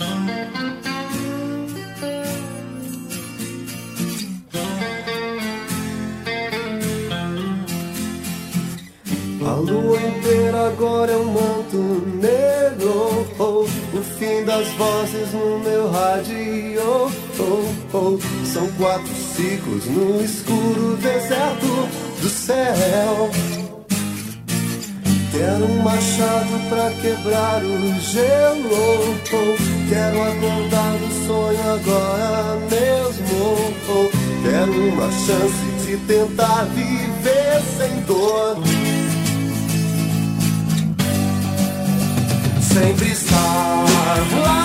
A lua inteira agora é um manto negro. Oh, o fim das vozes no meu rádio. Oh, oh, são quatro ciclos no escuro deserto do céu. Quero um machado pra quebrar o gelo. Oh, quero acordar do sonho agora mesmo. Oh, quero uma chance de tentar viver sem dor. sempre estar lá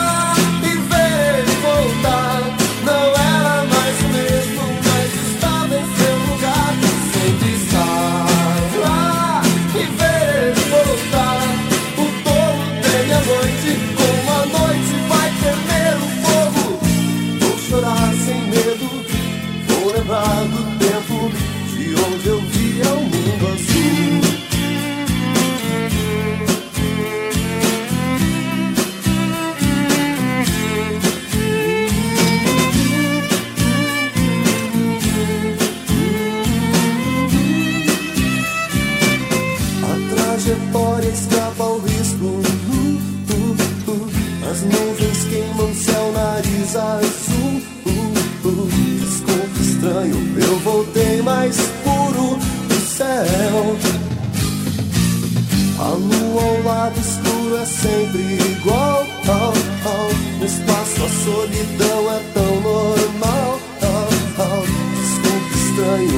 nuvens queimam céu, nariz azul. Uh, uh. Estranho, eu voltei mais puro do céu. A lua ao lado escuro é sempre igual. Oh, oh. No espaço a solidão é tão normal. Oh. Desculpa, estranho,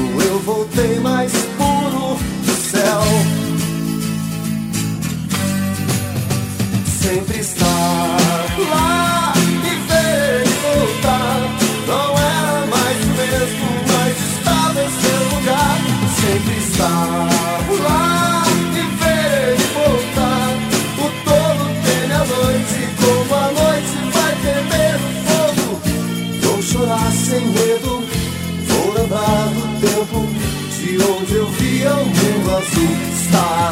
chorar sem medo, vou lembrar do tempo de onde eu via o mundo azul. Estar